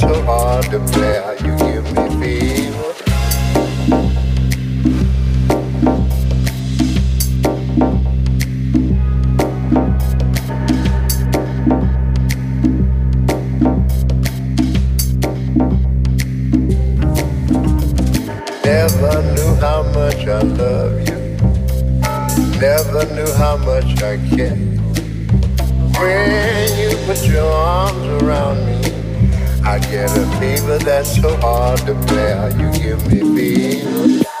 so hard to bear. You give me fever. Never knew how much I love you. Never knew how much I care. When you put your arms around me I get a fever that's so hard to bear. You give me fever.